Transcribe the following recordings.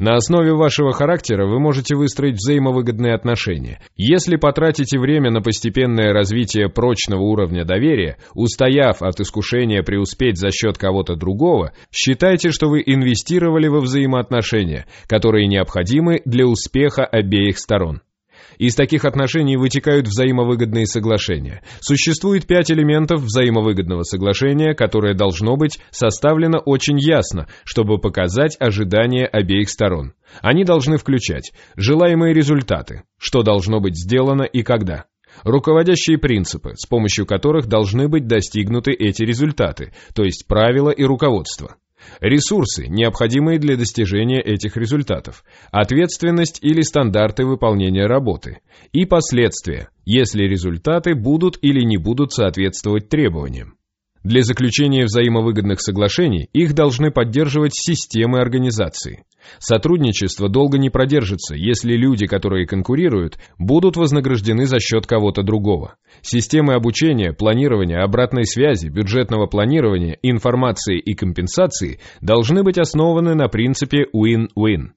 На основе вашего характера вы можете выстроить взаимовыгодные отношения. Если потратите время на постепенное развитие прочного уровня доверия, устояв от искушения преуспеть за счет кого-то другого, считайте, что вы инвестировали во взаимоотношения, которые необходимы для успеха обеих сторон. Из таких отношений вытекают взаимовыгодные соглашения. Существует пять элементов взаимовыгодного соглашения, которое должно быть составлено очень ясно, чтобы показать ожидания обеих сторон. Они должны включать желаемые результаты, что должно быть сделано и когда. Руководящие принципы, с помощью которых должны быть достигнуты эти результаты, то есть правила и руководство. Ресурсы, необходимые для достижения этих результатов, ответственность или стандарты выполнения работы и последствия, если результаты будут или не будут соответствовать требованиям. Для заключения взаимовыгодных соглашений их должны поддерживать системы организации. Сотрудничество долго не продержится, если люди, которые конкурируют, будут вознаграждены за счет кого-то другого. Системы обучения, планирования, обратной связи, бюджетного планирования, информации и компенсации должны быть основаны на принципе win-win.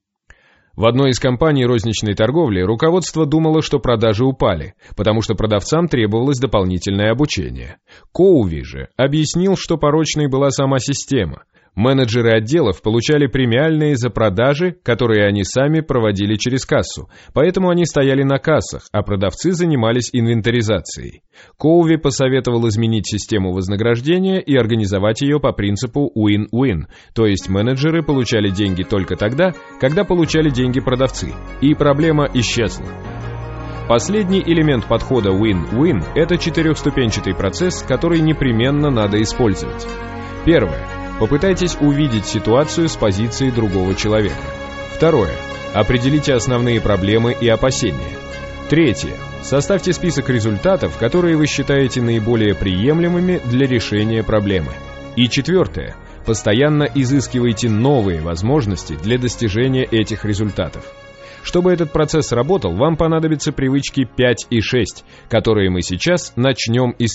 В одной из компаний розничной торговли руководство думало, что продажи упали, потому что продавцам требовалось дополнительное обучение. Коуви же объяснил, что порочной была сама система – Менеджеры отделов получали премиальные за продажи, которые они сами проводили через кассу, поэтому они стояли на кассах, а продавцы занимались инвентаризацией. Коуви посоветовал изменить систему вознаграждения и организовать ее по принципу win-win, то есть менеджеры получали деньги только тогда, когда получали деньги продавцы, и проблема исчезла. Последний элемент подхода win-win – это четырехступенчатый процесс, который непременно надо использовать. Первое. Попытайтесь увидеть ситуацию с позиции другого человека. Второе. Определите основные проблемы и опасения. Третье. Составьте список результатов, которые вы считаете наиболее приемлемыми для решения проблемы. И четвертое. Постоянно изыскивайте новые возможности для достижения этих результатов. Чтобы этот процесс работал, вам понадобятся привычки 5 и 6, которые мы сейчас начнем исследовать.